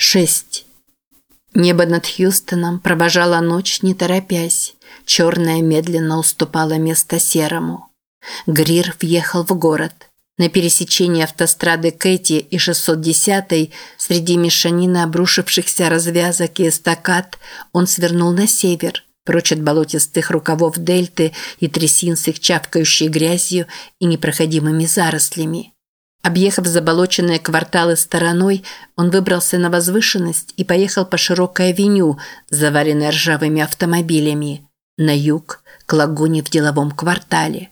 6. Небо над Хьюстоном провожало ночь, не торопясь. Черное медленно уступало место серому. Грир въехал в город. На пересечении автострады Кэти и 610 среди мешанины обрушившихся развязок и эстакад он свернул на север, прочь от болотистых рукавов дельты и трясин с их чавкающей грязью и непроходимыми зарослями. Объехав заболоченные кварталы стороной, он выбрался на возвышенность и поехал по широкой авеню, заваленной ржавыми автомобилями, на юг, к лагуне в деловом квартале.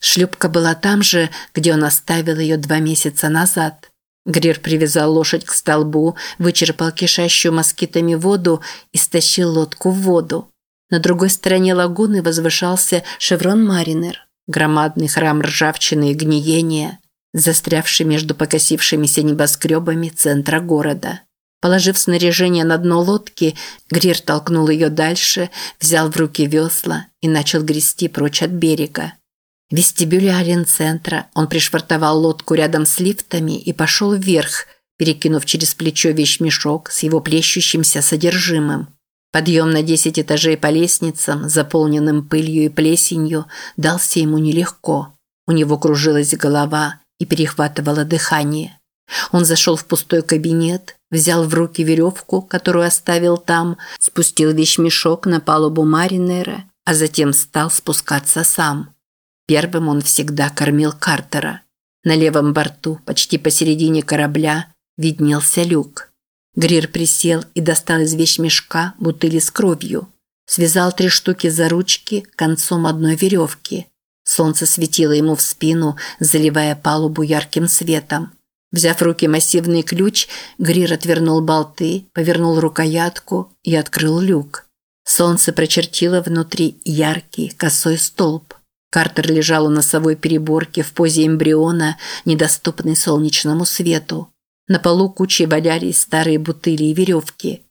Шлюпка была там же, где он оставил ее два месяца назад. Грир привязал лошадь к столбу, вычерпал кишащую москитами воду и стащил лодку в воду. На другой стороне лагуны возвышался шеврон Маринер, громадный храм ржавчины и гниения – застрявший между покосившимися небоскребами центра города. Положив снаряжение на дно лодки, Грир толкнул ее дальше, взял в руки весла и начал грести прочь от берега. В вестибюле Ален-центра он пришвартовал лодку рядом с лифтами и пошел вверх, перекинув через плечо вещмешок с его плещущимся содержимым. Подъем на 10 этажей по лестницам, заполненным пылью и плесенью, дался ему нелегко. У него кружилась голова – и перехватывало дыхание. Он зашел в пустой кабинет, взял в руки веревку, которую оставил там, спустил вещмешок на палубу Маринера, а затем стал спускаться сам. Первым он всегда кормил Картера. На левом борту, почти посередине корабля, виднелся люк. Грир присел и достал из вещмешка бутыли с кровью. Связал три штуки за ручки концом одной веревки – Солнце светило ему в спину, заливая палубу ярким светом. Взяв в руки массивный ключ, Грир отвернул болты, повернул рукоятку и открыл люк. Солнце прочертило внутри яркий косой столб. Картер лежал у носовой переборки в позе эмбриона, недоступный солнечному свету. На полу кучей валялись старые бутыли и веревки.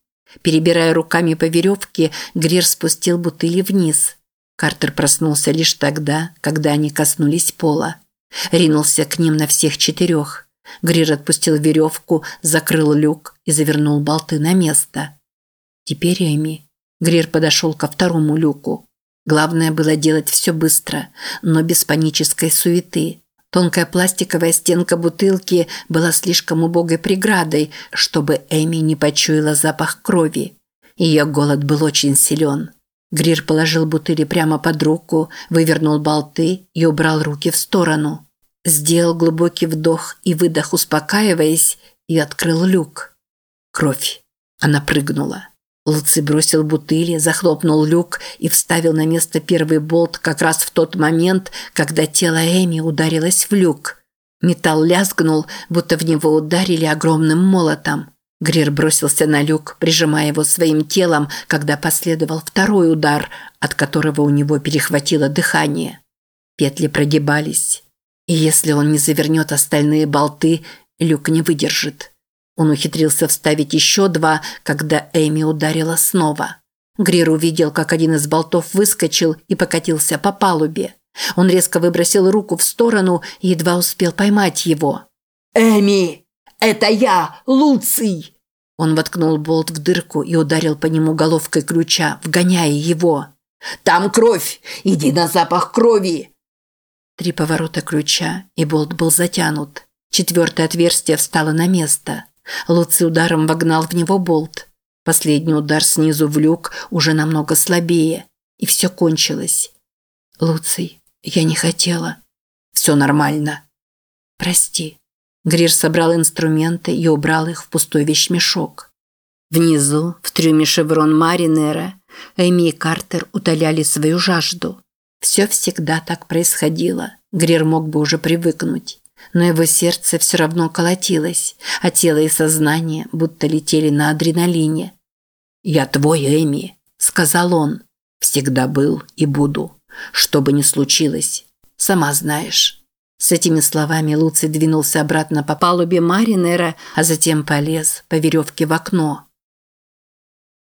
Перебирая руками по веревке, Грир спустил бутыли вниз – Картер проснулся лишь тогда, когда они коснулись пола. Ринулся к ним на всех четырех. Грир отпустил веревку, закрыл люк и завернул болты на место. Теперь Эми. Грир подошел ко второму люку. Главное было делать все быстро, но без панической суеты. Тонкая пластиковая стенка бутылки была слишком убогой преградой, чтобы Эми не почуяла запах крови. Ее голод был очень силен. Грир положил бутыли прямо под руку, вывернул болты и убрал руки в сторону. Сделал глубокий вдох и выдох, успокаиваясь, и открыл люк. Кровь. Она прыгнула. Луци бросил бутыли, захлопнул люк и вставил на место первый болт как раз в тот момент, когда тело Эми ударилось в люк. Металл лязгнул, будто в него ударили огромным молотом. Грир бросился на люк, прижимая его своим телом, когда последовал второй удар, от которого у него перехватило дыхание. Петли прогибались. И если он не завернет остальные болты, люк не выдержит. Он ухитрился вставить еще два, когда Эми ударила снова. Грир увидел, как один из болтов выскочил и покатился по палубе. Он резко выбросил руку в сторону и едва успел поймать его. «Эми! Это я, Луций!» Он воткнул болт в дырку и ударил по нему головкой ключа, вгоняя его. «Там кровь! Иди на запах крови!» Три поворота ключа, и болт был затянут. Четвертое отверстие встало на место. Луций ударом вогнал в него болт. Последний удар снизу в люк уже намного слабее. И все кончилось. «Луций, я не хотела». «Все нормально». «Прости». Грир собрал инструменты и убрал их в пустой вещмешок. Внизу, в трюме «Шеврон Маринера», Эми и Картер утоляли свою жажду. Все всегда так происходило. Грир мог бы уже привыкнуть. Но его сердце все равно колотилось, а тело и сознание будто летели на адреналине. «Я твой, Эми», – сказал он. «Всегда был и буду. Что бы ни случилось, сама знаешь». С этими словами Луций двинулся обратно по палубе Маринера, а затем полез по веревке в окно.